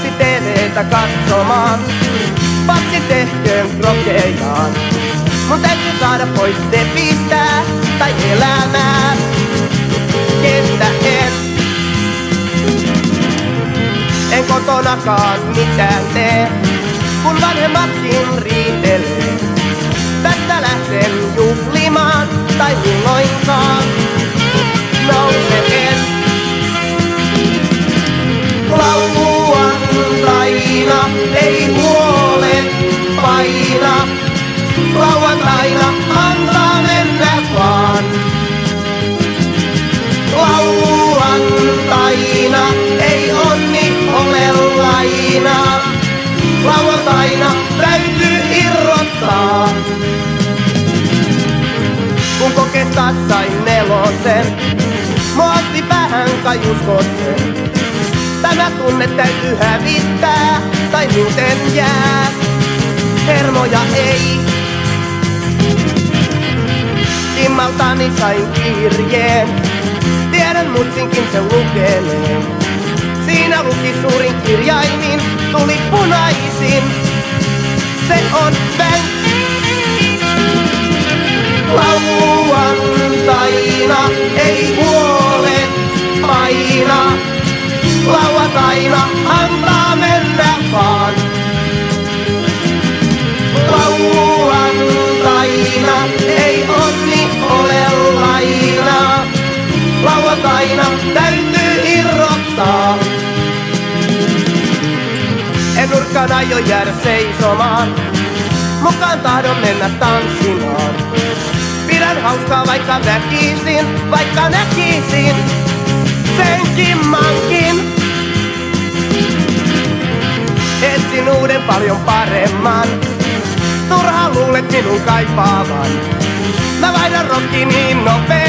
Paksi TVtä katsomaan, paksi tehköön krokejaan. Mun täytyy saada pois tepistä tai elämää. Kestä en. En kotonakaan mitään tee, kun vanhemmatkin riitelee. Tästä lähden juhlimaan tai milloinkaan Kun kokesta sain nelosen, mua otti päähän kajuskotsen. Tämä tunne täytyy hävittää, tai muuten jää. Hermoja ei. Kimmaltani sain kirjeen, tiedän mutsinkin sen lukeneen. Siinä luki suurin kirjaimin, tuli punaisin. Se on Bank. Nurkkaan aio jäädä seisomaan. Mukaan tahdon mennä tanssimaan. Pidän hauskaa vaikka väkisin, vaikka näkisin sen kimmankin. Etsin uuden paljon paremman. Turhaan luulet minun kaipaavan. Mä vaihdan rokki niin enää